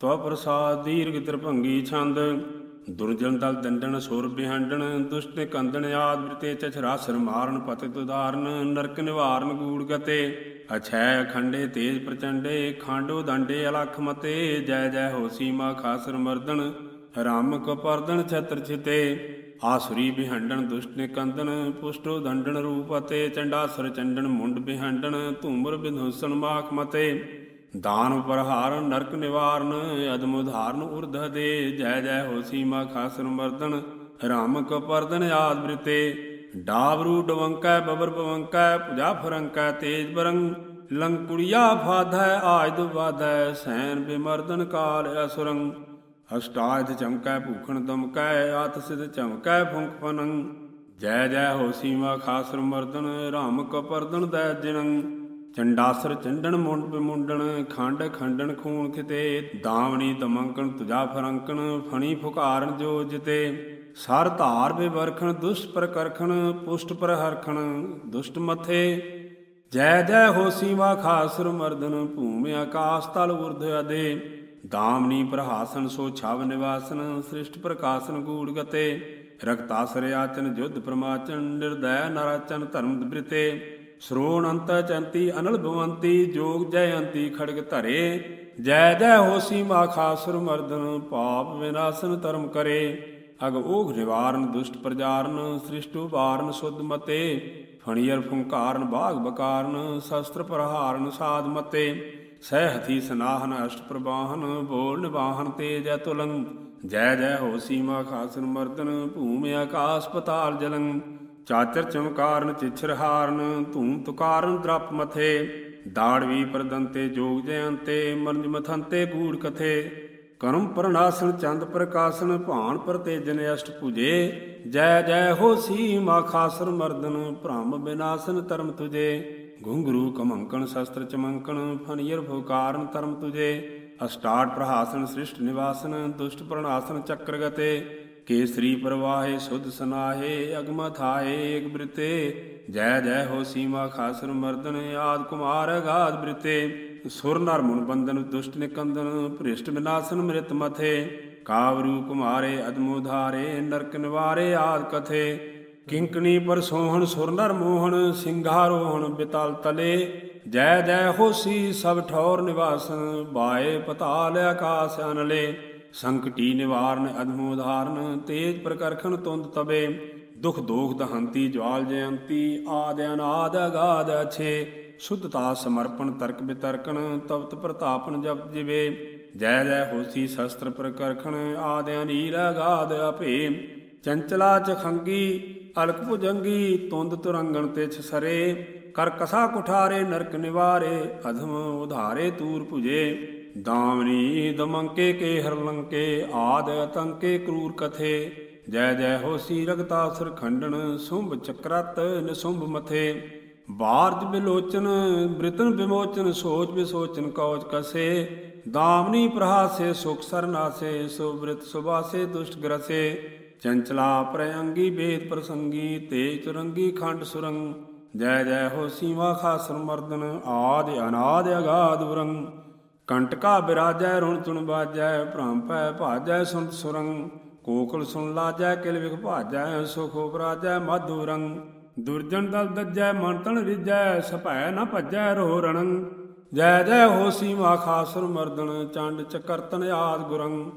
ਤਵ ਪ੍ਰਸਾਦ ਦੀਰਘ ਤ੍ਰਿਭੰਗੀ ਛੰਦ, ਦੁਰਜਨ ਦਲ ਦੰਡਣ ਸੁਰ ਬਿਹੰਡਣ, ਦੁਸ਼ਟ ਕੰਦਣ ਆਦ ਬ੍ਰਿਤੇ ਚਛਰਾਸਰ ਮਾਰਨ ਪਤਿਤ ਉਦਾਰਨ ਨਰਕ ਨਿਵਾਰਨ ਗੂੜ ਗਤੇ, ਅਛੈ ਅਖੰਡੇ ਤੇਜ ਪ੍ਰਚੰਡੇ, ਖਾਂਡੋ ਦੰਡੇ ਅਲਖ ਮਤੇ, ਜੈ ਜੈ ਹੋ ਸੀਮਾ ਖਾਸਰ ਮਰਦਣ ਰਾਮ ਕਪਰਦਨ ਛਤਰ ਛਿਤੇ, ਆਸੁਰੀ ਬਿਹੰਡਣ ਦੁਸ਼ਟ ਨਿਕੰਦਨ ਪੁਸ਼ਟੋ ਦੰਡਣ ਰੂਪ ਅਤੇ ਚੰਡਾਸਰ ਚੰਡਣ ਮੁੰਡ ਬਿਹੰਡਨ ਧੂਮਰ ਬਿਧੁਸਨ ਮਾਖ ਮਤੇ। ਦਾਨ ਪ੍ਰਹਾਰਨ ਨਰਕ ਨਿਵਾਰਨ, ਅਦਮ ਉਧਾਰਨ ਉਰਧ ਦੇ ਜੈ ਜੈ ਹੋ ਸੀਮਾ ਖਾਸਰ ਮਰਦਨ ਰਾਮ ਕਪਰਦਨ ਆਦ ਬ੍ਰਿਤੇ, ਡਾਬਰੂ ਡਵੰਕੈ, ਬਬਰ ਬਵੰਕੈ ਪੁਜਾ ਫਰੰਕੈ, ਤੇਜ ਬਰੰਗ, ਲੰਕੁੜੀਆ ਫਾਧੈ, ਆਜ ਦੁਬਾਧੈ ਸੈਨ ਬਿਮਰਦਨ ਕਾਲ ਅਸੁਰੰਗ ਅਸ਼ਟਾਇਤ ਚਮਕੈ, ਭੂਖਣ ਦਮਕੈ ਆਤ ਸਿਧ ਚਮਕੈ ਫੁੰਕ ਫਨੰ ਜੈ ਜੈ ਹੋ ਸੀਮਾ ਖਾਸਰ ਮਰਦਨ ਰਾਮ ਕਪਰਦਨ ਦੈ ਜਿਨੰ ਚੰਡਾਸਰ ਚੰਡਣ ਮੁੰਡ ਬਿਮੁੰਡਣ ਖੰਡ ਖੰਡਣ ਖੂਨ ਖਿਤੇ, ਦਾਵਣੀ ਦਮੰਕਣ, ਤੁਜਾ ਫਰੰਕਣ, ਫਣੀ ਫੁਕਾਰਨ ਜੋ ਜਿਤੇ। ਸਰ ਧਾਰ ਬਿਵਰਖਣ, ਦੁਸ਼ਟ ਪ੍ਰਕਰਖਣ, ਪੁਸ਼ਟ ਪ੍ਰਹਰਖਣ, ਦੁਸ਼ਟ ਮਥੇ। ਜੈ ਜੈ ਹੋ ਸੀਮਾ ਖਾਸਰ ਮਰਦਨ, ਭੂਮਿ ਆਕਾਸ ਤਲ ਉਰਧ ਅਦੇ। ਦਾਮਨੀ ਪ੍ਰਹਾਸਨ ਸੋ ਛਾਵ ਨਿਵਾਸਨ, ਸ੍ਰਿਸ਼ਟ ਪ੍ਰਕਾਸ਼ਨ ਗੂੜ ਗਤੇ। ਰਕਤਾਸਰ ਆਚਨ ਜੁਧ ਪ੍ਰਮਾਚਨ, ਨਿਰਦੈ ਨਰਾਚਨ ਧਰਮ ਬ੍ਰਿਤੇ। ਸ਼੍ਰੋਣ ਅੰਤ ਚੰਤੀ, ਅਨਲ ਭਵੰਤੀ, ਜੋਗ ਜੈ ਅੰਤੀ ਖੜਗ ਧਰੇ। ਜੈ ਜੈ ਹੋਸੀ ਮਾ ਖਾਸੁਰ ਮਰਦਨ ਪਾਪ ਵਿਨਾਸ਼ਨ ਧਰਮ ਕਰੇ। ਅਗ ਓਘ ਨਿਵਾਰਨ ਦੁਸ਼ਟ ਪ੍ਰਜਾਰਨ, ਸ੍ਰਿਸ਼ਟੂ ਵਾਰਨ ਸੁਧ ਮਤੇ। ਫਣੀਰ ਫੁੰਕਾਰਨ ਬਾਗ ਬਕਾਰਨ, ਸ਼ਸਤਰ ਪ੍ਰਹਾਰਨ ਸਾਧ ਮਤੇ। ਸਹਿ ਹਥੀ ਸਨਾਹਨ ਅਸ਼ਟ ਪ੍ਰਵਾਹਨ, ਬੋਲ ਨਿਵਾਹਨ ਤੇਜ ਤੁਲੰ ਜੈ ਜੈ ਹੋ ਸੀਮਾ ਖਾਸਨ ਮਰਦਨ ਭੂਮਿ ਆਕਾਸ ਪਤਾਲ ਜਲੰ। ਚਾਚਰ ਚਮਕਾਰਨ, ਚਿਛਰ ਹਾਰਨ ਧੂਮ ਤੁਕਾਰਨ ਦ੍ਰਪ ਮਥੇ। ਦਾੜਵੀ ਪ੍ਰਦੰਤੇ, ਜੋਗ ਜਯੰਤੇ, ਮਰਜ ਮਥੰਤੇ ਗੂੜ ਕਥੇ। ਕਰਮ ਪਰਨਾਸਨ ਚੰਦ ਪ੍ਰਕਾਸ਼ਨ, ਭਾਨ ਪ੍ਰਤੇਜਨ, ਅਸ਼ਟ ਪੂਜੇ। ਜੈ ਜੈ ਹੋ ਸੀ ਮਾ ਖਾਸਰ ਮਰਦਨ, ਭ੍ਰਮ ਬਿਨਾਸ਼ਨ, ਧਰਮ ਤੁਜੇ। ਘੁੰਗਰੂ ਕਮੰਕਣ, ਸ਼ਸਤਰ ਚਮੰਕਣ ਫਨਿਰ ਫੁਕਾਰਨ, ਧਰਮ ਤੁਜੇ। ਅਸ਼ਟਾਟ ਪ੍ਰਹਾਸਨ, ਸ੍ਰਿਸ਼ਟ ਨਿਵਾਸਨ, ਦੁਸ਼ਟ ਪ੍ਰਣਾਸਨ, ਚੱਕਰ ਕੇਸਰੀ ਪ੍ਰਵਾਹੇ, ਸੁਧ ਸਨਾਹੇ, ਅਗਮ ਥਾਏ ਏਕ ਬ੍ਰਿਤੇ। ਜੈ ਜੈ ਹੋ ਸੀਮਾ ਖਾਸਰ ਮਰਦਨ, ਆਦ ਕੁਮਾਰ ਅਗਾਧ ਬ੍ਰਿਤੇ। ਸੁਰ ਨਰ ਮੁਨ ਬੰਦਨ ਦੁਸ਼ਟ ਨਿਕੰਦਨ, ਭ੍ਰਿਸ਼ਟ ਵਿਨਾਸ਼ਨ ਮ੍ਰਿਤ ਮਥੇ। ਕਾਵਰੂ ਕੁਮਾਰੇ ਅਦਮੋਧਾਰੇ ਨਰਕ ਨਿਵਾਰੇ, ਆਦ ਕਥੇ। ਕਿੰਕਣੀ ਪਰ ਸੋਹਣ, ਸੁਰ ਨਰ ਮੋਹਣ ਸਿੰਘਾਰੋਹਣ ਬਿਤਲ ਤਲੇ। ਜੈ ਜੈ ਹੋਸੀ ਸਭ ਠੌਰ ਨਿਵਾਸਨ, ਬਾਏ ਪਤਾਲ ਆਕਾਸ ਅਨਲੇ। ਸੰਕਟੀ ਨਿਵਾਰਨ, ਅਦਮੋ ਉਧਾਰਨ ਤੇਜ ਪ੍ਰਕਰਖਣ ਤੁੰਦ ਤਬੇ ਦੁਖ ਦੋਖ ਦਹੰਤੀ ਜਵਾਲ ਜਯੰਤੀ, ਆਦ ਅਨਾਦ ਅਗਾਧ ਅਛੇ, ਸ਼ੁੱਧਤਾ ਸਮਰਪਣ ਤਰਕ ਬਿਤਰਕਣ ਤਪਤ ਪ੍ਰਤਾਪਨ ਜਪ ਜਿਵੇ, ਜੈ ਜੈ ਹੋਸੀ ਸ਼ਸਤਰ ਪ੍ਰਕਰਖਣ, ਆਦ ਅਨੀਰ ਅਗਾਧ ਅਭੇ ਚੰਚਲਾ ਚਖੰਗੀ ਅਲਕ ਭੁਜੰਗੀ, ਤੁੰਦ ਤੁਰੰਗਣ ਤੇ ਛਸਰੇ ਕਰ ਕਸਾ ਕੁਠਾਰੇ ਨਰਕ ਨਿਵਾਰੇ, ਅਧਮ ਉਧਾਰੇ ਤੂਰ ਭੁਜੇ ਦਾਵਨੀ ਦਮੰਕੇ ਕੇ ਹਰਲੰਕੇ ਆਦ ਅਤੰਕੇ ਕਰੂਰ ਕਥੇ। ਜੈ ਜੈ ਹੋਸੀ ਰਗਤਾਸੁਰ ਖੰਡਨ, ਸੁੰਭ ਚਕਰਤ ਨਿਸੁੰਭ ਮਥੇ। ਬਾਰਜ ਬਿਲੋਚਨ, ਬ੍ਰਿਤਨ ਵਿਮੋਚਨ ਸੋਚ ਵਿਸੋਚਨ ਕੌਚ ਕਸੇ। ਦਾਵਨੀ ਪ੍ਰਹਾਸੇ, ਸੁਖ ਸਰਨਾਸੇ ਸੁਬ੍ਰਿਤ ਸੁਬਾਸੇ ਦੁਸ਼ਟ ਗਰਸੇ। ਚੰਚਲਾ ਪ੍ਰਯੰਗੀ ਬੇਦ ਪ੍ਰਸੰਗੀ, ਤੇਜ ਤੁਰੰਗੀ ਖੰਡ ਸੁਰੰਗ। ਜੈ ਜੈ ਹੋ ਸੀਵਾ ਖਾਸਰ ਮਰਦਨ, ਆਦ ਅਨਾਦ ਅਗਾਧ ਉਰੰਗ ਕੰਟਕਾ ਬਿਰਾਜੈ, ਰੁਣ ਤੁਣ ਬਾਜੈ, ਭ੍ਰਮ ਪੈ ਭਾਜੈ ਸੁਨਤ ਸੁਰੰਗ, ਕੋਕਲ ਸੁਨ ਲਾਜੈ, ਕਿਲ ਵਿਖ ਭਾਜੈ, ਸੁਖ ਉਪਰਾਜੈ, ਮਾਧੂ ਰੰਗ। ਦੁਰਜਨ ਦਲ ਦੱਜੈ, ਮਨ ਤਨ ਰਿਜੈ, ਸਭੈ ਨ ਭਜੈ ਰੋ ਰਣੰ ਜੈ ਜੈ ਹੋਸੀ ਮਾ ਖਾਸਰ ਮਰਦਨ ਚੰਡ ਚਕਰਤਨ ਆਦ ਗੁਰੰ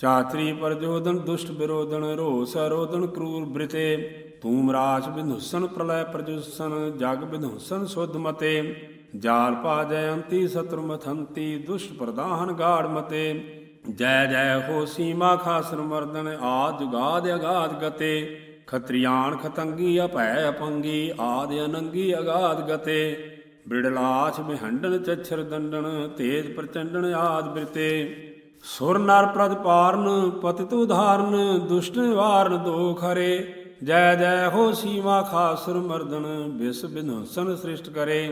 ਚਾਤਰੀ ਪਰਜੋਦਨ, ਦੁਸ਼ਟ ਵਿਰੋਧਨ ਰੋਸ ਅਰੋਧਨ ਕਰੂਰ ਬ੍ਰਿਤੇ। ਤੂਮ ਰਾਜ ਬਿੰਧੁਸਨ ਪ੍ਰਲੈ ਪ੍ਰਜੁਸਨ, ਜਗ ਬਿੰਧੁਸਨ ਸੁਧ ਮਤੇ। ਜਾਲ ਪਾ ਜਯੰਤੀ ਸਤਰ ਮਥੰਤੀ ਦੁਸ਼ਟ ਪ੍ਰਦਾਹਨ ਗਾੜ ਮਤੇ। ਜੈ ਜੈ ਹੋ ਸੀਮਾ ਖਾਸਰ ਮਰਦਨ, ਆਦ ਜੁਗਾਦ ਅਗਾਧ ਗਤੇ। ਖਤਰੀਆਨ ਖਤੰਗੀ ਅਭੈ ਅਪੰਗੀ, ਆਦ ਅਨੰਗੀ ਅਗਾਦ ਗਤੇ। ਬਿੜਲਾਛ ਬਿਹੰਡਨ ਚਛਰ ਦੰਡਨ, ਤੇਜ ਪ੍ਰਚੰਡਨ ਆਦ ਬ੍ਰਿਤੇ। ਸੁਰ ਨਰ ਪ੍ਰਦ ਪਾਰਨ, ਪਤਿਤ ਉਧਾਰਨ, ਦੁਸ਼ਟ ਨਿਵਾਰਨ ਦੋਖ ਹਰੇ ਜੈ ਜੈ ਹੋ ਸੀਮਾ ਖਾਸੁਰ ਮਰਦਨ, ਬਿਸ ਬਿਨੋਸਨ ਸ੍ਰਿਸ਼ਟ ਕਰੇ।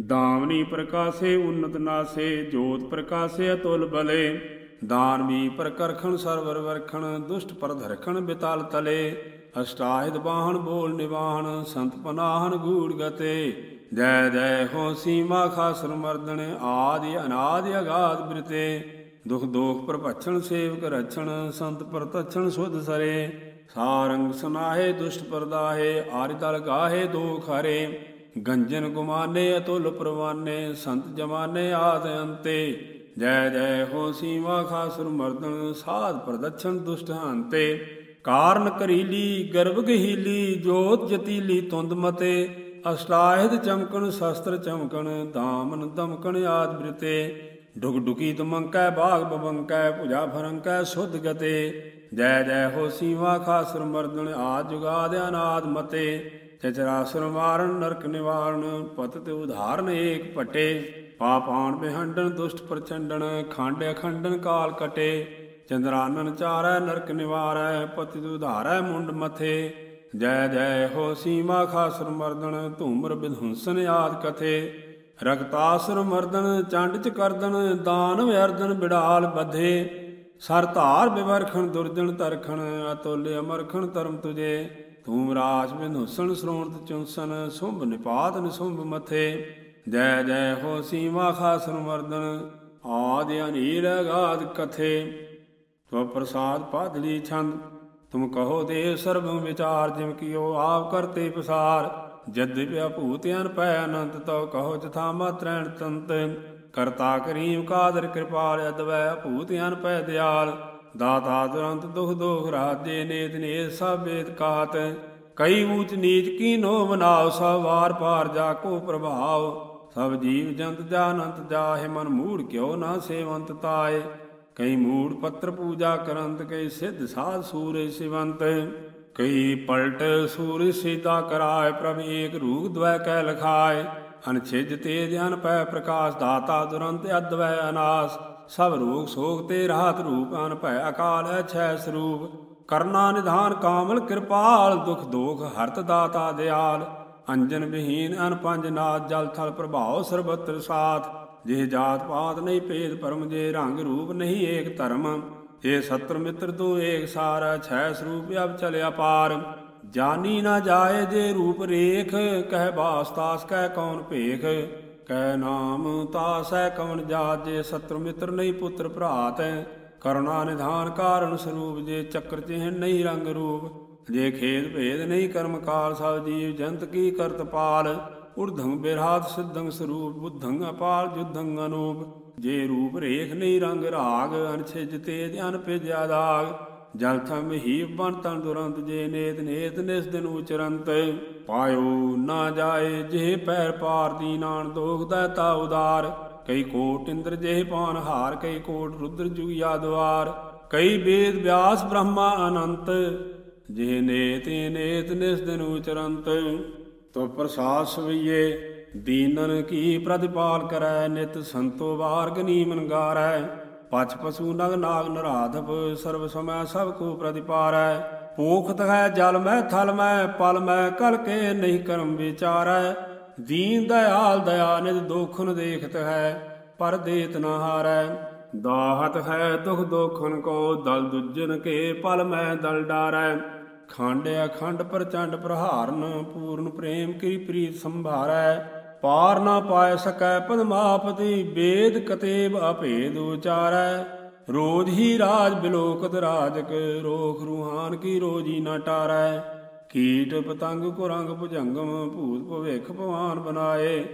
ਦਾਵਨੀ ਪ੍ਰਕਾਸੇ ਉਨਤ ਨਾਸੇ, ਜੋਤ ਪ੍ਰਕਾਸੇ ਅਤੁਲ ਬਲੇ। ਦਾਨਵੀ ਪ੍ਰਕਰਖਣ ਸਰਵਰ ਵਰਖਣ, ਦੁਸ਼ਟ ਪਰਧਰਖਣ ਬਿਤਲ ਤਲੇ। ਅਸ਼ਟਾਹਿਦ ਬਾਹਣ ਬੋਲ ਨਿਵਾਹਣ, ਸੰਤ ਪਨਾਹਨ ਗੂੜ ਗਤੇ। ਜੈ ਜੈ ਹੋ ਸੀਮਾ ਖਾਸਰ ਮਰਦਨ ਆਦਿ ਅਨਾਦਿ ਅਗਾਧ ਬ੍ਰਿਤੇ। ਦੁਖ ਦੋਖ ਪ੍ਰਭਛਣ ਸੇਵਕ ਰਛਣ, ਸੰਤ ਪ੍ਰਤਛਣ ਸੁਧ ਸਰੇ। ਸਾਰੰਗ ਸਨਾਹੇ, ਦੁਸ਼ਟ ਪਰਦਾਹੇ, ਆਰਿ ਦਲ ਗਾਹੇ ਦੋਖ ਹਰੇ ਗੰਜਨ ਗੁਮਾਨੇ, ਅਤੁਲ ਪ੍ਰਵਾਨੇ, ਸੰਤ ਜਮਾਨੇ ਆਦ ਅੰਤੇ। ਜੈ ਜੈ ਹੋ ਸੀਮਾ ਖਾਸੁਰ ਮਰਦਨ ਸਾਧ ਪ੍ਰਦਛਣ ਦੁਸ਼ਟ ਹੰਤੇ। ਕਾਰਨ ਕਰੀਲੀ, ਗਰਭ ਗਹੀਲੀ, ਜੋਤ ਜਤੀਲੀ ਤੁੰਦ ਮਤੇ। ਅਸ਼ਟਾਹਿਦ ਚਮਕਣ, ਸ਼ਸਤਰ ਚਮਕਣ, ਦਾਮਨ ਦਮਕਣ ਆਦ ਬ੍ਰਿਤੇ। ਡੁਗ ਡੁਕੀ ਤੁਮੰਕੈ ਬਾਗ ਬਵੰਕੈ ਭੁਜਾ ਫਰੰਕੈ ਸੁਧ ਗਤੇ। ਜੈ ਜੈ ਹੋ ਸੀਵਾ ਖਾਸੁਰ ਮਰਦਨ ਆਦ ਜੁਗਾਦ ਅਨਾਦ ਮਤੇ। ਚਚਰਾਸੁਰ ਮਾਰਨ ਨਰਕ ਨਿਵਾਰਨ, ਪਤ ਤੇ ਉਧਾਰਨ ਏਕ ਪਟੇ। ਪਾਪਾਨ ਬਿਹੰਡਨ ਦੁਸ਼ਟ ਪ੍ਰਚੰਡਨ ਖੰਡ ਅਖੰਡਨ ਕਾਲ ਕਟੇ। ਚੰਦਰਾਨਨ ਚਾਰੈ, ਨਰਕ ਨਿਵਾਰੈ, ਪਤਿ ਉਧਾਰੈ, ਮੁੰਡ ਮਥੇ। ਜੈ ਜੈ ਹੋ ਸੀਮਾ ਖਾਸੁਰ ਮਰਦਨ ਧੂਮਰ ਵਿਧੁੰਸਨ ਆਦ ਕਥੇ। ਰਗਤਾਸੁਰ ਮਰਦਨ ਚੰਡ ਚ ਕਰਦਨ ਦਾਨਵ ਅਰਦਨ ਬਿੜਾਲ ਬਧੇ। ਸਰ ਧਾਰ ਬਿਵਰਖਣ ਦੁਰਜਨ ਤਰਖਣ ਅਤੁਲ ਅਮਰਖਣ ਧਰਮ ਤੁਜੇ। ਧੂਮ ਰਾਜ ਬਿਨੁਸਣ ਸ਼੍ਰੋਣਤ ਚੁੰਸਨ, ਸੁੰਭ ਨਿਪਾਤ ਨਿਸੁੰਭ ਮਥੇ। ਜੈ ਜੈ ਹੋ ਸੀਮਾ ਖਾਸਨ ਮਰਦਨ, ਆਦ ਅਨੀਲ ਅਗਾਧ ਕਥੇ। ਤੋ ਪ੍ਰਸਾਦ ਪਾਦਲੀ ਛੰਦ, ਤੁਮ ਕਹੋ ਦੇ ਸਰਬੰ ਵਿਚਾਰ, ਜਿਮ ਕੀਓ ਆਪ ਕਰਤੇ ਪਸਾਰ। ਜਦਿ ਭੂਤ ਅਨ ਪੈ ਅਨੰਤ, ਤੋ ਕਹੋ ਜਥਾ ਮਾਤਰੈਣ ਤੰਤ। ਕਰਤਾ ਕਰੀਮ ਕਾਦਰ ਕਿਰਪਾਲ, ਅਦਵੈ ਭੂਤ ਅਨ ਪੈ ਦਿਆਲ। ਦਾਤਾ ਦੁਰੰਤ ਦੁਖ ਦੋਖ ਰਾਜੇ ਨੇਤ ਨੇ ਸਭ ਵੇਦ ਕਾਤ। ਕਈ ਊਚ ਨੀਚ ਕੀ ਨੋ ਮਨਾਉ ਸਭ ਵਾਰ ਪਾਰ ਜਾ ਕੋ ਪ੍ਰਭਾਵ। ਸਭ ਜੀਵ ਜੰਤ ਜਾ ਜਾਨੰਤ ਜਾਹੇ, ਮਨ ਮੂੜ ਕਿਉ ਨਾ ਸੇਵੰਤ ਤਾਏ। ਕਈ ਮੂੜ ਪੱਤਰ ਪੂਜਾ ਕਰੰਤ, ਕਈ ਸਿੱਧ ਸਾਧ ਸੂਰੇ ਸਿਵੰਤ। ਕਈ ਪਲਟ ਸੂਰ ਸੀਤਾ ਕਰਾਏ, ਪ੍ਰਭ ਏਕ ਰੂਪ ਦਵੈ ਕਹਿ ਲਖਾਏ। ਅਨਛਿਜ ਤੇਜ ਅਨ ਪੈ ਪ੍ਰਕਾਸ਼, ਦਾਤਾ ਦੁਰੰਤ ਅਦਵੈ ਅਨਾਸ। ਸਭ ਰੋਗ ਸੋਗ ਤੇ ਰਾਹਤ ਰੂਪ ਅਨ ਭੈ ਅਕਾਲ ਅਛੈ ਸਰੂਪ। ਕਰਨਾ ਨਿਧਾਨ ਕਾਮਲ ਕਿਰਪਾਲ, ਦੁਖ ਦੋਖ ਹਰਤ ਦਾਤਾ ਦਿਆਲ। ਅੰਜਨ ਵਿਹੀਨ ਅਨ ਪੰਜ ਨਾਦ ਜਲ ਥਲ ਪ੍ਰਭਾਵ ਸਰਬਤਰ ਸਾਥ। ਜੇ ਜਾਤ ਪਾਤ ਨਹੀਂ ਭੇਦ ਪਰਮ, ਜੇ ਰੰਗ ਰੂਪ ਨਹੀਂ ਏਕ ਧਰਮ। ਏ ਸਤਰ ਮਿੱਤਰ, ਤੂੰ ਏਕ ਸਾਰਾ ਛੈ ਸਰੂਪ ਅਬ ਚਲਿਆ ਪਾਰ ਜਾਨੀ ਨਾ ਜਾਏ ਜੇ ਰੂਪ ਰੇਖ, ਕਹਿ ਬਾਸਤਾਸ ਕਹਿ ਕੌਣ ਭੇਖ। ਕਹਿ ਨਾਮ ਤਾਸੈ ਕਵਨ ਜਾਤ ਜੇ ਸਤਰ ਮਿੱਤਰ ਨਹੀਂ ਪੁੱਤਰ ਭਰਾਤ ਕਰੁਣਾ ਨਿਧਾਨ ਕਾਰਨ ਸਰੂਪ ਜੇ ਚੱਕਰ ਚਿਹਨ ਨਹੀਂ ਰੰਗ ਰੂਪ। ਜੇ ਖੇਦ ਭੇਦ ਨਹੀਂ ਕਰਮ ਕਾਲ ਸਭ ਜੀਵ ਜੰਤ ਕੀ ਕਰਤ ਪਾਲ। ਉਰਧੰ ਬਿਰਹਾਤ ਸਿੱਧੰ ਸਰੂਪ ਬੁੱਧੰ ਅਪਾਲ ਜੁਧੰ ਅਨੂਪ। ਜੇ ਰੂਪ ਰੇਖ ਨਹੀਂ ਰੰਗ ਰਾਗ ਅਨਛਿਜ ਤੇਜ ਅਨਪਿਜਿਆ ਦਾਗ। ਜਲ ਥਮ ਹੀ ਬਨ ਤਨ ਦੁਰੰਤ ਜੇ ਨੇਤ ਨੇਤ ਨਿਸ ਦਿਨ ਉਚਰੰਤ। ਪਾਇਓ ਨਾ ਜਾਏ ਜੇ ਪੈਰ ਪਾਰ ਦੀਨਾਨ ਦੋਖ ਤਾ ਉਦਾਰ। ਕਈ ਕੋਟ ਇੰਦਰ ਜੇ ਪਾਨ ਹਾਰ, ਕਈ ਕੋਟ ਰੁਦਰ ਜੁਗਿਆ ਦਵਾਰ ਕਈ ਵੇਦ ਵਿਆਸ ਬ੍ਰਹਮਾ ਅਨੰਤ, ਜੇ ਨੇਤ ਨੇਤ ਨਿਸ ਦਿਨ ਉਚਰੰਤ। ਤੋ ਪ੍ਰਸਾਦ ਸਵਈਏ, ਦੀਨਨ ਕੀ ਪ੍ਰਤਿਪਾਲ ਕਰੈ, ਨਿਤ ਸੰਤੋ ਵਾਰਗ ਨੀਮਨ ਗਾਰੈ। ਪਛ ਪਸੂ ਨਗ ਨਾਗ ਨਰਾਧਪ ਸਰਬ ਸਮੈ ਸਭ ਕੋ ਪ੍ਰਤਿਪਾਰੈ। ਪੋਖਤ ਹੈ ਜਲ ਮੈਂ ਥਲ ਮੈਂ ਪਲ ਮੈਂ ਕਲ ਕੇ ਨਹੀਂ ਕਰਮ ਵਿਚਾਰੈ। ਦੀਨ ਦਇਆਲ ਦਇਆ ਨਿਦ ਦੋਖਨ ਦੇਖਤ ਹੈ, ਪਰ ਦੇਤ ਨਾ ਹਾਰੈ। ਦਾਹਤ ਹੈ ਦੁਖ ਦੋਖਨ ਕੋ, ਦਲ ਦੁਜਨ ਕੇ ਪਲ ਮੈਂ ਦਲ ਡਾਰੈ। ਖੰਡ ਅਖੰਡ ਪ੍ਰਚੰਡ ਪ੍ਰਹਾਰਨ, ਪੂਰਨ ਪ੍ਰੇਮ ਕੀ ਪ੍ਰੀਤ ਸੰਭਾਰੈ। ਪਾਰ ਨਾ ਪਾਇ ਸਕੈ ਪਦਮਾਪਤੀ ਵੇਦ ਕਤੇਬ ਅਭੇਦ ਉਚਾਰੈ। ਰੋਜ ਹੀ ਰਾਜ ਬਿਲੋਕਤ ਰਾਜਕ, ਰੋਖ ਰੂਹਾਨ ਕੀ ਰੋਜੀ ਨਾ ਟਾਰੈ। ਕੀਟ ਪਤੰਗ ਕੁਰੰਗ ਭੁਜੰਗਮ, ਭੂਤ ਭਵਿਖ ਭਵਾਨ ਬਨਾਏ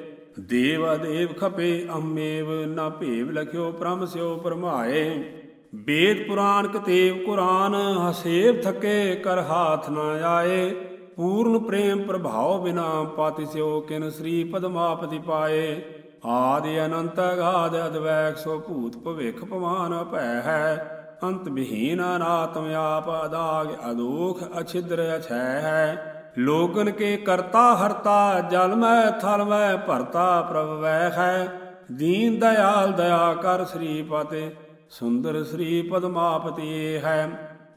ਦੇਵ ਦੇਵ ਖਪੇ, ਅਮੇਵ ਨਾ ਭੇਵ ਲਖਿਓ, ਪ੍ਰਮ ਸਿਓ ਪਰਮਾਏ। ਵੇਦ ਪੁਰਾਨ ਕਤੇਵ ਕੁਰਾਨ, ਹਸੇਵ ਥਕੇ, ਕਰ ਹਾਥ ਨਾ ਆਏ। ਪੂਰਨ ਪ੍ਰੇਮ ਪ੍ਰਭਾਵ ਬਿਨਾ ਪਾਤਿ ਸਿਓ ਕਿਨ ਸ੍ਰੀ ਪਦਮਾਪਤੀ ਪਾਏ। ਆਦਿ ਅਨੰਤ ਅਗਾਧ ਅਦਵੈਕ ਸੋ ਭੂਤ ਭਵਿਖ ਭਵਾਨ ਭੈ। ਹੈ ਅੰਤ ਵਿਹੀਨ ਅਨਾਤਮ ਆਪ ਅਦਾਗ ਅਦੋਖ ਅਛਿਦਰ ਅਛੈ। ਹੈ ਲੋਗਨ ਕੇ ਕਰਤਾ ਹਰਤਾ ਜਲ ਮੈਂ ਥਲ ਮੈਂ ਭਰਤਾ ਪ੍ਰਭ ਵੈ ਹੈ ਦੀਨ ਦਇਆਲ ਦਇਆ ਕਰ ਸ੍ਰੀ ਪਤੇ ਸੁੰਦਰ ਸ੍ਰੀ ਪਦਮਾਪਤੀ ਹੈ।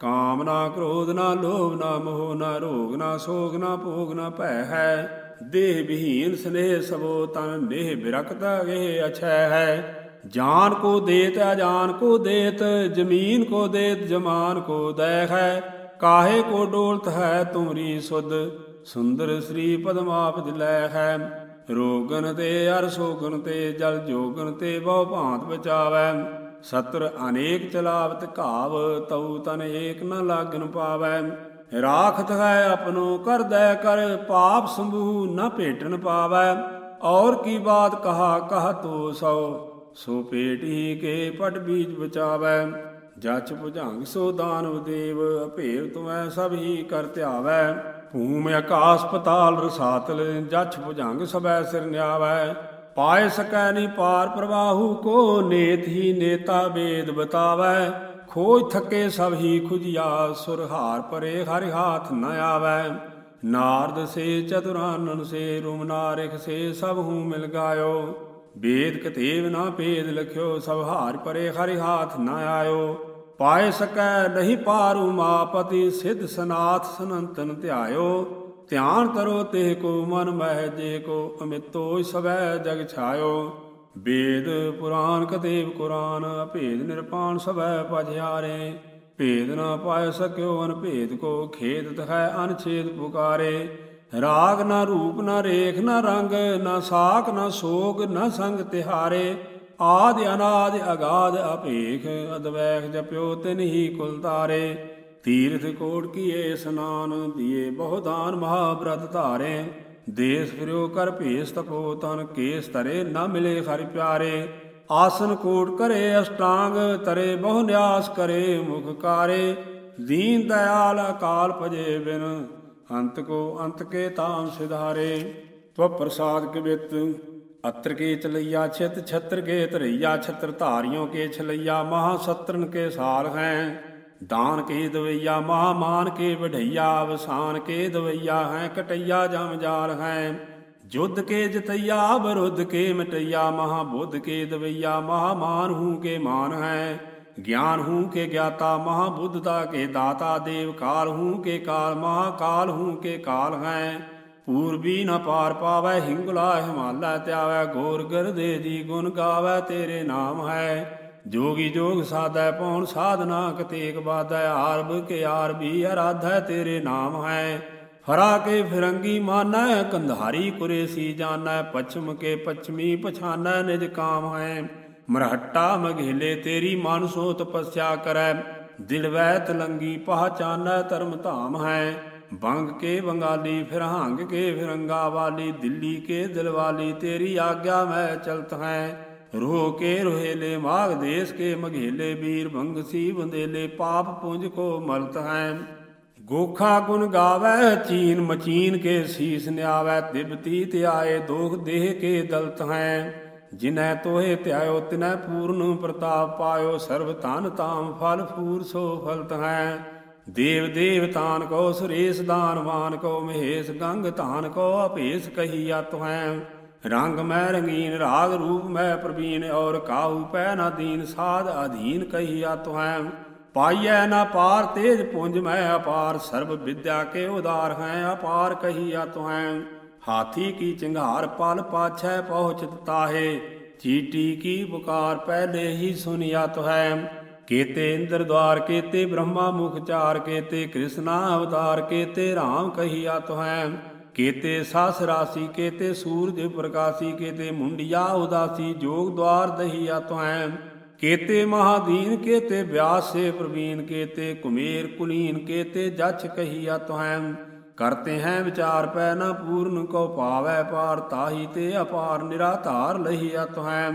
ਕਾਮ ਨਾ ਕ੍ਰੋਧ ਨਾ ਲੋਭ ਨਾ ਮੋਹ ਨਾ ਰੋਗ ਨਾ ਸੋਗ ਨਾ ਭੋਗ ਨਾ ਭੈ ਹੈ। ਦੇਹ ਵਿਹੀਨ ਸਨੇਹ ਸਬੋ ਤਨ ਨੇਹ ਬਿਰਕਤਾ ਇਹ ਅਛੈ ਹੈ। ਜਾਨ ਕੋ ਦੇਤ ਅਜਾਨ ਕੋ ਦੇਤ, ਜ਼ਮੀਨ ਕੋ ਦੇਤ ਜਮਾਨ ਕੋ ਦੈ ਹੈ। ਕਾਹੇ ਕੋ ਡੋਲਤ ਹੈ ਤੁਮਰੀ ਸੁਧ, ਸੁੰਦਰ ਸ੍ਰੀ ਪਦਮਾਪ ਦਿਲੈ ਹੈ। ਰੋਗਨ ਤੇ ਅਰ ਸੋਗਨ ਤੇ ਜਲ ਜੋਗਨ ਤੇ ਬਹੁ ਭਾਂਤ ਬਚਾਵੈ। ਸਤਰ ਅਨੇਕ ਚਲਾਵਤ ਘਾਵ, ਤਉ ਤਨ ਏਕ ਨ ਲਾਗਨ ਪਾਵੈ। ਰਾਖਤ ਹੈ ਆਪਨੋ ਕਰਦੈ ਕਰ, ਪਾਪ ਸੰਭੂ ਨ ਭੇਟਣ ਪਾਵੈ। ਔਰ ਕੀ ਬਾਤ ਕਹਾ, ਕਹ ਤੋ ਸੋ ਸੋ ਪੇਟ ਹੀ ਕੇ ਪਟ ਬੀਜ ਬਚਾਵੈ। ਜਚ ਭੁਜੰਗ ਸੋ ਦਾਨਵ ਦੇਵ ਅਭੇਵ ਤੁਮੈ ਸਭ ਹੀ ਕਰ ਧਿਆਵੈ। ਭੂਮ ਆਕਾਸ ਪਤਾਲ ਰਸਾਤਲ, ਜਚ ਭੁਜੰਗ ਸਬੈ ਸਿਰ ਨਿਆਵੈ। ਪਾਏ ਸਕੈ ਨੀ ਪਾਰ ਪ੍ਰਵਾਹੂ, ਕੋ ਨੇਤ ਹੀ ਨੇਤਾ ਵੇਦ ਬਤਾਵੈ। ਖੋਜ ਥਕੇ ਸਭ ਹੀ ਖੁਜਿਆ, ਸੁਰਹਾਰ ਪਰੇ ਹਰਿ ਹਾਥ ਨ ਆਵੈ। ਨਾਰਦ ਸੇ ਚਤੁਰਾਨਨ ਸੇ, ਰੂਮ ਨਾਰਿਕ ਸੇ, ਸਭ ਹੂੰ ਮਿਲ ਗਾਇਓ। ਵੇਦ ਕਤੇਵ ਨਾ ਭੇਦ ਲਖਿਓ, ਸਭ ਹਾਰ ਪਰੇ ਹਰਿ ਹਾਥ ਨ ਆਇਓ। ਪਾਏ ਸਕੈ ਨਹੀਂ ਪਾਰੂ ਮਾਪਤੀ, ਸਿਧ ਸਨਾਥ ਸਨੰਤਨ ਧਿਆਇਓ। ਧਿਆਨ ਕਰੋ ਤੇ ਕੋ ਮਨ ਮਹਿ ਜੇ ਕੋ ਅਮਿਤੋ ਸਵੈ ਜਗ ਛਾਇਓ। ਵੇਦ ਪੁਰਾਨ ਕਤੇਵ ਕੁਰਾਨ ਭੇਦ ਨਿਰਪਾਨ ਸਵੈ ਪਝਿਆਰੇ ਭੇਦ ਨਾ ਪਾਇ ਸਕਿਓ ਅਨ ਭੇਦ ਕੋ ਖੇਦ ਹੈ ਅਨਛੇਦ ਪੁਕਾਰੇ। ਰਾਗ ਨਾ ਰੂਪ ਨਾ ਰੇਖ ਨਾ ਰੰਗ, ਨਾ ਸਾਖ ਨਾ ਸੋਗ ਨਾ ਸੰਗ ਤਿਹਾਰੇ। ਆਦ ਅਨਾਦ ਅਗਾਧ ਅਭੇਖ ਅਦਵੈਖ ਜਪਿਓ ਤਿਨ ਹੀ ਕੁਲ ਤਾਰੇ। ਤੀਰਥ ਕੋਟ ਕੀਏ ਇਸਨਾਨ, ਦੀਏ ਬਹੁ ਮਹਾਬ੍ਰਤ ਧਾਰੇ। ਦੇਸ ਫਿਰਿਓ ਕਰ ਭੇਸ ਤਪੋ ਤਨ, ਕੇਸ ਤਰੇ ਨਾ ਮਿਲੇ ਹਰਿ ਪਿਆਰੇ। ਆਸਨ ਕੋਟ ਕਰੇ ਅਸ਼ਟਾਂਗ, ਤਰੇ ਬਹੁ ਨਿਆਸ ਕਰੇ ਮੁਖ ਕਾਰੇ। ਦੀਨ ਦਇਆਲ ਅਕਾਲ ਭਜੇ ਬਿਨ, ਅੰਤ ਕੋ ਅੰਤ ਕੇ ਤਾਮ ਸਿਧਾਰੇ। ਤਵ ਪ੍ਰਸਾਦ ਕਵਿਤ, ਅਤਰ ਕੇ ਚਲਈਆ ਛਿਤ, ਛਤਰ ਕੇ ਧਰਈਆ, ਛਤਰ ਧਾਰਿਓ ਕੇ ਛਲਈਆ, ਮਹਾ ਸਤਰਨ ਕੇ ਸਾਲ ਹੈ। ਦਾਨ ਕੇ ਦਵਈਆ, ਮਹਾ ਮਾਨ ਕੇ ਵਢਈਆ ਅਵਸਾਨ ਕੇ ਦਵਈਆ ਹੈ, ਕਟਈਆ ਜਮ ਜਾਲ ਹੈ। ਜੁਧ ਕੇ ਜਤਈਆ ਵਿਰੁੱਧ ਕੇ ਮਟਈਆ, ਮਹਾ ਬੁੱਧ ਕੇ ਦਵਈਆ, ਮਹਾ ਮਾਨ ਹੂੰ ਕੇ ਮਾਨ ਹੈ। ਗਿਆਨ ਹੂੰ ਕੇ ਗਿਆਤਾ, ਮਹਾ ਬੁੱਧਤਾ ਕੇ ਦਾਤਾ, ਦੇਵ ਕਾਲ ਹੂੰ ਕੇ ਕਾਲ, ਮਹਾ ਕਾਲ ਹੂੰ ਕੇ ਕਾਲ ਹੈ। ਪੂਰਬੀ ਨ ਪਾਰ ਪਾਵੈ, ਹਿੰਗਲਾ ਹਿਮਾਲਾ ਤਿਆਵੈ ਗੋਰ ਗਰਦੇ ਦੀ ਗੁਣ ਗਾਵੈ, ਤੇਰੇ ਨਾਮ ਹੈ। ਜੋਗੀ ਜੋਗ ਸਾਧੈ ਪਉਣ ਸਾਧਨਾ ਕਤੇਕ ਬਾਧੈ ਆਰਬ ਕੇ ਆਰਬੀ ਅਰਾਧੈ ਤੇਰੇ ਨਾਮ ਹੈ। ਫਰਾ ਕੇ ਫਿਰੰਗੀ ਮਾਨੈ, ਕੰਧਾਰੀ ਕੁਰੇਸੀ ਜਾਣੈ ਪਛਮ ਕੇ ਪਛਮੀ ਪਛਾਨੈ ਨਿਜ ਕਾਮ ਹੈ। ਮਰਹੱਟਾ ਮਘੇਲੇ ਤੇਰੀ ਮਨ ਸੋ ਤਪੱਸਿਆ ਕਰੈ ਦਿਲਵੈ ਤਲੰਗੀ ਪਹਚਾਨੈ ਧਰਮ ਧਾਮ ਹੈ। ਬੰਗ ਕੇ ਬੰਗਾਲੀ, ਫਿਰ ਕੇ ਫਿਰੰਗਾ ਵਾਲੀ, ਦਿੱਲੀ ਕੇ ਦਿਲਵਾਲੀ, ਤੇਰੀ ਆਗਿਆ ਮੈਂ ਚਲਤ ਹੈ। ਰੋ ਕੇ ਰੋਹੇਲੇ ਮਾਗ ਦੇਸ ਕੇ ਮਘੇਲੇ ਵੀਰ ਬੰਗਸੀ ਬੰਦੇਲੇ ਪਾਪ ਪੁੰਜ ਕੋ ਮਲਤ ਹੈ। ਗੋਖਾ ਗੁਣ ਗਾਵੇ, ਚੀਨ ਮਚੀਨ ਕੇ ਸੀਸ ਨਿਆਵੇ ਤਿਬਤੀ ਤੇ ਆਏ ਦੋਖ ਦੇਹ ਕੇ ਦਲਤ ਹੈ। ਜਿਨੈ ਤੋਏ ਧਿਆਇਓ, ਤਿਨੈ ਪੂਰਨ ਪ੍ਰਤਾਪ ਪਾਇਓ, ਸਰਬ ਧਨ ਤਾਮ ਫਲ ਫੂਰ ਸੋ ਫਲਤ ਹੈ। ਦੇਵ ਦੇਵਤਾਨ ਕੋ ਸੁਰੇਸ਼ ਦਾਨਵਾਨ ਕੋ, ਮਹੇਸ਼ ਗੰਗ ਧਾਨ ਕੋ ਅਭੇਸ ਕਹੀਆ ਤੁਹੈ ਰੰਗ ਮੈਂ ਰੰਗੀਨ, ਰਾਗ ਰੂਪ ਮੈਂ ਪ੍ਰਵੀਨ, ਔਰ ਕਾਹੂ ਪੈ ਨਾ ਦੀਨ, ਸਾਧ ਅਧੀਨ ਕਹੀਆ ਤੁਹੈ। ਪਾਈਐ ਨਾ ਪਾਰ ਤੇਜ ਪੁੰਜ ਮੈਂ ਅਪਾਰ, ਸਰਬ ਵਿਦਿਆ ਕੇ ਉਦਾਰ ਹੈ, ਅਪਾਰ ਕਹੀਆ ਤੁਹੈ। ਹਾਥੀ ਕੀ ਚਿੰਘਾਰ ਪਲ ਪਾਛੈ ਪਹੁੰਚਤ ਤਾਹੇ, ਚੀਟੀ ਕੀ ਪੁਕਾਰ ਪਹਿਲੇ ਹੀ ਸੁਨਿਆ ਤੁਹੈ। ਕੇਤੇ ਇੰਦਰ ਦਵਾਰ, ਕੇਤੇ ਬ੍ਰਹਮਾ ਮੁਖ ਚਾਰ, ਕੇਤੇ ਕ੍ਰਿਸ਼ਨਾ ਅਵਤਾਰ, ਕੇਤੇ ਰਾਮ ਕਹੀਆ ਤੁਹੈ। ਕੇਤੇ ਸਾਸ ਰਾਸੀ, ਕੇਤੇ ਸੂਰਜ ਪ੍ਰਕਾਸ਼ੀ, ਕੇਤੇ ਮੁੰਡਿਆ ਉਦਾਸੀ, ਜੋਗ ਦਵਾਰ ਦਹੀਆ ਤੁਹੈ ਕੇਤੇ ਮਹਾਦੀਨ, ਕੇਤੇ ਵਿਆਸ ਸੇ ਪ੍ਰਵੀਨ, ਕੇਤੇ ਕੁਮੇਰ ਕੁਲੀਨ, ਕੇਤੇ ਜਛ ਕਹੀਆ ਤੁਹੈ ਕਰਤੇ ਹੈ ਵਿਚਾਰ ਪੈ ਨਾ ਪੂਰਨ ਕੋ ਪਾਵੈ ਪਾਰ ਤਾਹੀ ਤੇ ਅਪਾਰ ਨਿਰਾਧਾਰ ਲਹੀਆ ਤੁਹੈ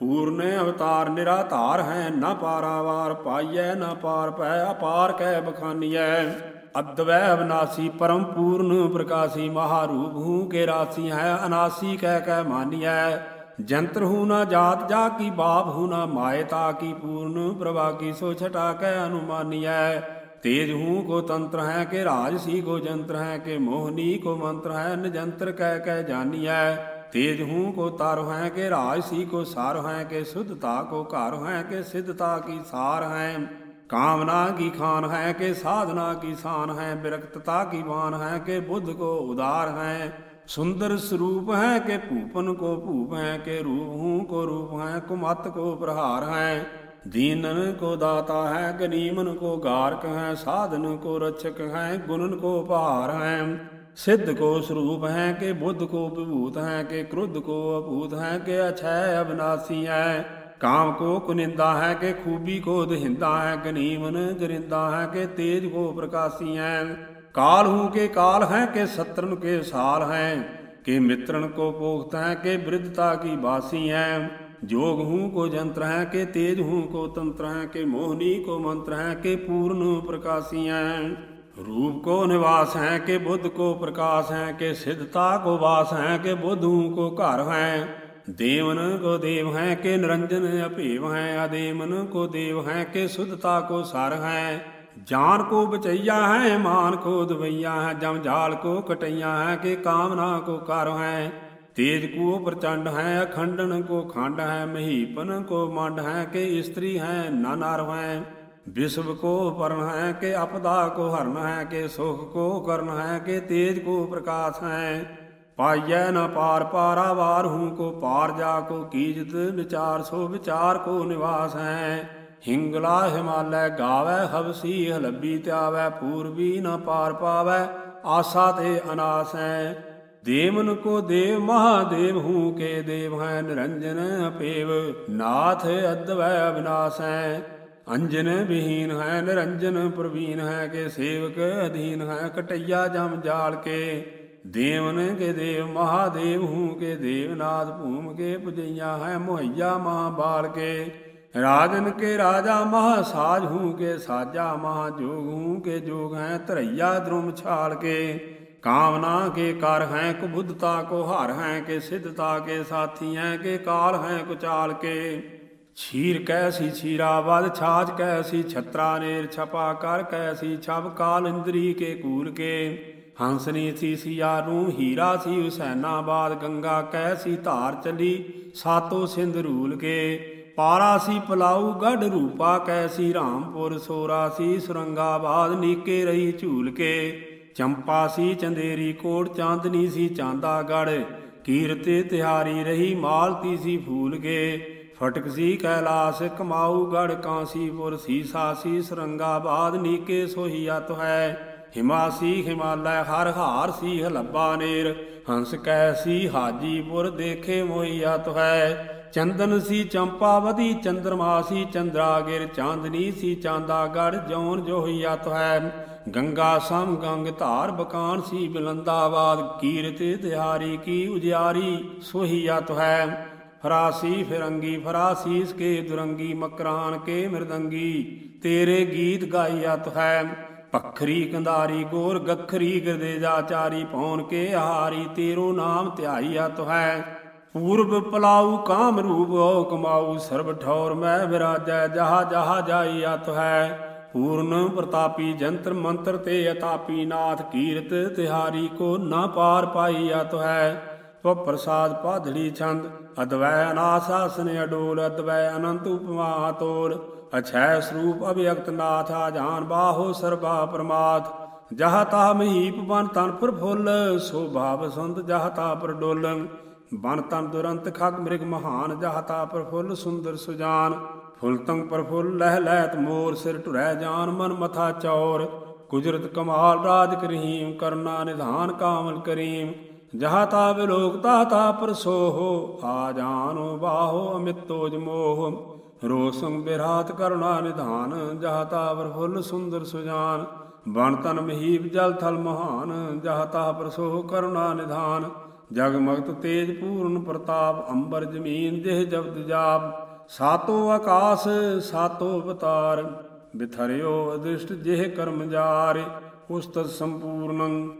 ਪੂਰਨ ਅਵਤਾਰ ਨਿਰਾਧਾਰ ਹੈ, ਨਾ ਪਾਰਾਵਾਰ ਪਾਈਐ, ਨਾ ਪਾਰ ਪੈ ਅਪਾਰ ਕਹਿ ਬਖਾਨੀਐ। ਅਦਵੈ ਅਬਨਾਸੀ ਪਰਮ ਪੂਰਨ ਪ੍ਰਕਾਸ਼ੀ ਮਹਾਰੂਪ ਹੂੰ ਕੇ ਰਾਸੀ ਹੈ, ਅਨਾਸੀ ਕਹਿ ਕਹਿ ਮਾਨੀਐ। ਜੰਤਰ ਹੂ ਨਾ ਜਾਤ, ਜਾ ਕੀ ਬਾਪ ਹੂ ਨਾ ਮਾਏ, ਤਾ ਕੀ ਪੂਰਨ ਪ੍ਰਭਾ ਕੀ ਸੋ ਛਟਾ ਕੈ ਅਨੁਮਾਨੀਐ। ਤੇਜ ਹੂ ਕੋ ਤੰਤਰ ਹੈ ਕੇ ਰਾਜ, ਸੀ ਕੋ ਜੰਤਰ ਹੈ ਕੇ ਮੋਹਨੀ ਕੋ ਮੰਤਰ ਹੈ ਨਿਜੰਤਰ ਕਹਿ ਕਹਿ ਜਾਨੀਐ। ਤੇਜ ਹੂ ਕੋ ਤਾਰ ਹੈ ਕੇ ਰਾਜ, ਸੀ ਕੋ ਸਾਰ ਹੈ ਕੇ ਸੁਧਤਾ ਕੋ ਘਰ ਹੈ ਕੇ ਸਿੱਧਤਾ ਕੀ ਸਾਰ ਹੈ। ਕਾਮਨਾ ਕੀ ਖਾਨ ਹੈ ਕਿ ਸਾਧਨਾ ਕੀ ਸਾਨ ਹੈ, ਬਿਰਕਤਤਾ ਕੀ ਬਾਨ ਹੈ ਕਿ ਬੁੱਧ ਕੋ ਉਦਾਰ ਹੈ। ਸੁੰਦਰ ਸਰੂਪ ਹੈ ਕਿ ਭੂਪਨ ਕੋ ਭੂਪ ਹੈ ਕਿ ਰੂਪ ਹੂੰ ਕੋ ਰੂਪ ਹੈ, ਕੁਮਤ ਕੋ ਪ੍ਰਹਾਰ ਹੈ। ਦੀਨਨ ਕੋ ਦਾਤਾ ਹੈ, ਗਨੀਮਨ ਕੋ ਗਾਰਕ ਹੈ, ਸਾਧਨ ਕੋ ਰਛਕ ਹੈ, ਗੁਣਨ ਕੋ ਭਾਰ ਹੈ। ਸਿੱਧ ਕੋ ਸਰੂਪ ਹੈ ਕਿ ਬੁੱਧ ਕੋ ਵਿਭੂਤ ਹੈ, ਕਿ ਕ੍ਰੁੱਧ ਕੋ ਅਭੂਤ ਹੈ, ਕਿ ਅਛੈ ਅਬਨਾਸੀ ਹੈ। काम को कुनिंदा है के खूबी को दहिंदा है गनीमन जरिंदा है के तेज को प्रकाशी है। काल हूँ के काल है, के सत्रन के साल हैं। के मित्रन को पोखत है, के वृद्धता की बासी हैं। जोग हूँ को जंत्र हैं, के तेज हूँ को तंत्र हैं, के मोहनी को मंत्र हैं, के पूर्ण प्रकाशी है। रूप को निवास है, के बुद्ध को प्रकाश है, के सिद्धता को वास है, के बुद्धू को घर हैं। देवन को देव है के निरंजन अभेव है अदेवन को देव है के शुद्धता को सार है जान को बचैया है मान को दवैया है जमजाल को कटैया है के कामना को कर है तेज को प्रचंड है अखंडन को खंड है महीपन को मंड है के स्त्री है नानार है विश्व को परण है के अपदा को हरण है के सुख को करण है के तेज को प्रकाश है ਪਾਈਐ ਨਾ ਪਾਰ ਪਾਰਾ ਵਾਰ ਹੂੰ ਕੋ ਪਾਰ ਜਾ ਕੋ ਕੀਜਤ ਵਿਚਾਰ, ਸੋ ਵਿਚਾਰ ਕੋ ਨਿਵਾਸ ਹੈ। ਹਿੰਗਲਾ ਹਿਮਾਲੈ ਗਾਵੈ ਹਵਸੀ ਹਲੱਬੀ ਤਿਆਵੇ, ਪੂਰਬੀ ਨਾ ਪਾਰ ਪਾਵੈ, ਆਸਾ ਤੇ ਅਨਾਸ ਹੈ। ਦੇਵਨ ਕੋ ਦੇਵ, ਮਹਾਦੇਵ, ਹੂੰ ਕੇ ਦੇਵ ਹੈ, ਨਿਰੰਜਨ ਅਪੇਵ, ਨਾਥ ਅਦਵੈ ਅਬਨਾਸ ਹੈ। ਅੰਜਨ ਵਿਹੀਨ ਹੈ, ਨਿਰੰਜਨ ਪ੍ਰਵੀਨ ਹੈ, ਕੇ ਸੇਵਕ ਅਧੀਨ ਹੈ, ਕਟਈਆ ਜਮ ਜਾਲ ਕੇ। ਦੇਵਨ ਕੇ ਦੇਵ, ਮਹਾਦੇਵ ਹੂੰ ਕੇ ਦੇਵਨਾਥ ਭੂਮ ਕੇ ਪੁਜਈਆ ਹੈ ਮੋਹਿਆ ਮਹਾ ਬਾਲ ਕੇ। ਰਾਜਨ ਕੇ ਰਾਜਾ ਮਹਾ ਸਾਜ ਹੂੰ ਕੇ ਸਾਜਾ, ਮਹਾ ਜੋਗ ਹੂੰ ਕੇ ਜੋਗ ਹੈ ਧਰਈਆ ਦ੍ਰੁਮ ਛਾਲ ਕੇ। ਕਾਮਨਾ ਕੇ ਕਰ ਹੈ ਕੁਬੁੱਧਤਾ ਕੋ ਹਰ ਹੈ ਕੇ ਸਿੱਧਤਾ ਕੇ ਸਾਥੀ ਹੈ ਕੇ ਕਾਲ ਹੈ ਕੁਚਾਲ ਕੇ। ਛੀਰ ਕੈਸੀ ਛੀਰਾਵਦ ਛਾਜ ਕੈਸੀ, ਛਤਰਾ ਨੇਰ ਛਪਾ ਕਰ ਕੈਸੀ, ਛਬ ਕਾਲ ਇੰਦਰੀ ਕੇ ਕੂਲ ਕੇ। ਹੰਸਨੀ ਸੀ ਸਿਆ ਹੀਰਾ ਸੀ ਹੁਸੈਨਾਬਾਦ, ਗੰਗਾ ਕਹਿ ਸੀ ਧਾਰ ਚਲੀ, ਸਾਤੋ ਸਿੰਧ ਰੂਲ ਕੇ। ਪਾਰਾ ਸੀ ਪਲਾਉ ਗੜ ਰੂਪਾ ਸੀ ਰਾਮਪੁਰ, ਸੋਰਾ ਸੀ ਸੁਰੰਗਾਬਾਦ, ਨੀਕੇ ਰਹੀ ਝੂਲ ਕੇ। ਚੰਪਾ ਸੀ ਚੰਦੇਰੀ ਕੋਟ, ਚਾਂਦਨੀ ਸੀ ਚਾਂਦਾਗੜ ਕੀਰਤੇ ਤਿਹਾਰੀ ਰਹੀ, ਮਾਲਤੀ ਸੀ ਫੂਲ ਕੇ। ਫਟਕ ਸੀ ਕੈਲਾਸ, ਕਮਾਊ ਗੜ ਕਾਂਸੀਪੁਰ, ਸੀਸਾ ਸੀ ਸੁਰੰਗਾਬਾਦ, ਨੀਕੇ ਸੋਹੀਆ ਤੋ ਹੈ। ਹਿਮਾਸੀ ਹਿਮਾਲੈ ਹਰ ਹਾਰ ਸੀ ਹਲੱਬਾ ਨੇਰ ਹੰਸ ਕੈ ਸੀ ਹਾਜੀਪੁਰ ਦੇਖੇ ਮੋਹੀਅਤ ਹੈ ਚੰਦਨ ਸੀ ਚੰਪਾਵਤੀ ਚੰਦਰਮਾ ਸੀ ਚੰਦਰਾਗਿਰ ਚਾਂਦਨੀ ਸੀ ਚਾਂਦਾਗੜ ਜੌਨ ਜੋਹੀਅਤ ਹੈ ਗੰਗਾ ਸਮ ਗੰਗ ਧਾਰ ਬਕਾਨ ਸੀ ਬਿਲੰਦਾਬਾਦ ਕੀਰਤੇ ਤਿਹਾਰੀ ਕੀ ਉਜਿਆਰੀ ਸੋਹੀਅਤ ਹੈ ਫਰਾਸੀ ਫਿਰੰਗੀ ਫਰਾਸੀਸ ਕੇ ਦੁਰੰਗੀ ਮਕਰਾਨ ਕੇ ਮਿਰਦੰਗੀ ਤੇਰੇ ਗੀਤ ਗਾਇਤ ਹੈ ਪਖਰੀ ਕੰਧਾਰੀ ਗੋਰ ਗਖਰੀ ਗਰਦੇ ਜਾਚਾਰੀ ਪੌਣ ਕੇ ਹਾਰੀ ਤੇਰੋ ਨਾਮ ਧਿਆਈਤ ਹੈ। ਪੂਰਬ ਪਲਾਉ ਕਾਮ ਰੂਪ ਹੋ ਕਮਾਉ ਸਰਬ ਠੌਰ ਮੈਂ ਵਿਰਾਜੈ, ਜਹਾ ਜਹਾ ਜਾਈਤ ਹੈ। ਪੂਰਨ ਪ੍ਰਤਾਪੀ ਜੰਤਰ ਮੰਤਰ ਤੇ ਅਤਾਪੀ ਨਾਥ ਕੀਰਤ, ਤਿਹਾਰੀ ਕੋ ਨਾ ਪਾਰ ਪਾਈਤ ਹੈ। ਤੋ ਪ੍ਰਸਾਦ ਪਾਧੜੀ ਛੰਦ, ਅਦਵੈ ਅਨਾਸਾਸਨ ਅਡੋਲ, ਅਦਵੈ ਅਨੰਤ ਉਪਮਾ ਤੋਲ। ਅਛੈ ਸਰੂਪ ਅਭਿਯਕਤ ਨਾਥ ਆਜਾਨ ਬਾਹੋ ਸਰਬਾ ਪ੍ਰਮਾਤ। ਜਹ ਤਾ ਮਹੀਪ ਬਨ ਤਨ ਪ੍ਰਫੁੱਲ ਸੋ ਭਾਵ ਸੰਤ ਜਹ ਤਾ ਪਰ ਡੋਲਨ। ਬਨ ਤਨ ਦੁਰੰਤ ਖਗ ਮ੍ਰਿਗ ਮਹਾਨ, ਜਹ ਤਾ ਪ੍ਰਫੁੱਲ ਸੁੰਦਰ ਸੁਜਾਨ। ਫੁੱਲ ਤੰਗ ਪ੍ਰਫੁੱਲ ਲਹਿ ਲੈਤ ਮੋਰ, ਸਿਰ ਟੁਰੈ ਜਾਨ ਮਨ ਮਥਾ ਚੌਰ। ਕੁਜਰਤ ਕਮਾਲ ਰਾਜ ਕਰੀਮ, ਕਰਨਾ ਨਿਧਾਨ ਕਾਮਲ ਕਰੀਮ। ਜਹਾ ਤਾ ਬਿਲੋਕ ਤਾ ਤਾ ਪਰਸੋਹ ਆ ਜਾਨੋ ਬਾਹੋ ਅਮਿਤੋ ਜਮੋਹ ਰੋਸੰ ਬਿਰਾਤ ਕਰੁਣਾ ਨਿਧਾਨ ਜਹਾ ਤਾ ਵਰਫੁੱਲ ਸੁੰਦਰ ਸੁਜਾਨ। ਬਨ ਤਨ ਮਹੀਪ ਜਲ ਥਲ ਮਹਾਨ ਜਹਾ ਤਾ ਕਰੁਣਾ ਨਿਧਾਨ। ਜਗ ਮਗਤ ਤੇਜ ਪੂਰਨ ਪ੍ਰਤਾਪ, ਅੰਬਰ ਜਮੀਨ ਦੇਹ ਜਬਦ ਜਾਪ। ਸਾਤੋ ਆਕਾਸ, ਸਾਤੋ ਅਵਤਾਰ, ਬਿਥਰਿਓ ਅਦਿਸ਼ਟ ਜਿਹ ਕਰਮ ਜਾਰੇ। ਉਸਤਤ ਸੰਪੂਰਨੰ